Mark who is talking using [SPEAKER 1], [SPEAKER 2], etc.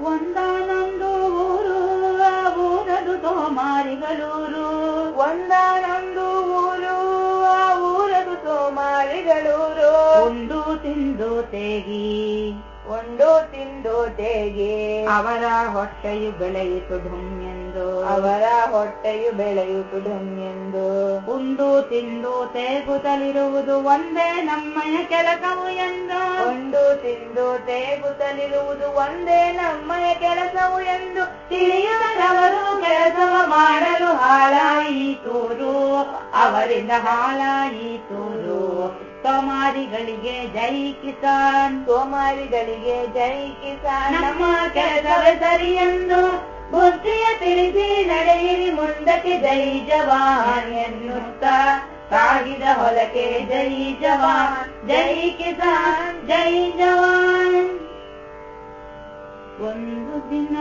[SPEAKER 1] ಒಂದಾನೊಂದು ಊರು ಆ ಊರದು ತೋಮಾರಿಗಳೂರು.
[SPEAKER 2] ಒಂದಾನೊಂದು ಊರು ಆ ಊರದು ತೋಮಾರಿಗಳೂರು.
[SPEAKER 1] ಒಂದು ತಿಂದು ತೇಗಿ.
[SPEAKER 2] ಒಂದು ತಿಂದು ತೇಗಿ.
[SPEAKER 1] ಅವರ ಹೊಟ್ಟೆಯು ಬೆಳೆಯಿತು ಧುಮ್ಮೆಂದು.
[SPEAKER 2] ಅವರ ಹೊಟ್ಟೆಯು ಬೆಳೆಯಿತು ಧುಮ್ಮೆಂದು.
[SPEAKER 1] ಒಂದು ತಿಂದು ತೇಗುತ್ತಲಿರುವುದು ಒಂದೇ ನಮ್ಮಯ ಕೆಲಸವು ಎಂದು.
[SPEAKER 2] ತಿಂದು ತೇಗುತ್ತಲಿರುವುದು ಒಂದೇ ನಮ್ಮಯ ಕೆಲಸವು ಎಂದು
[SPEAKER 1] ತಿಳಿಯದವರು ಕೆಲಸವ ಮಾಡಲು ಹಾಳಾಯಿತೂರು. ಅವರಿಂದ ಹಾಳಾಯಿತೂರು. ಸೋಮಾರಿಗಳಿಗೆ ಜೈ ಕಿಸಾನ್
[SPEAKER 2] ಸೋಮಾರಿಗಳಿಗೆ ಜೈ ಕಿಸಾನ್
[SPEAKER 1] ನಮ್ಮ ಕೆಲಸವೇ ಸರಿ ಎಂದು ಬುದ್ಧಿಯ ತಿಳಿಸಿ ನಡೆಯಿರಿ ಮುಂದಕ್ಕೆ ಜೈ ಜವಾನ್ ಎನ್ನುತ್ತಾ ಸಾಗಿದ ಹೊಲಕ್ಕೆ ಜೈ ಜವಾನ್. ಜೈ ಕಿಸಾನ್ ಜೈ ಒಂದು ದಿನ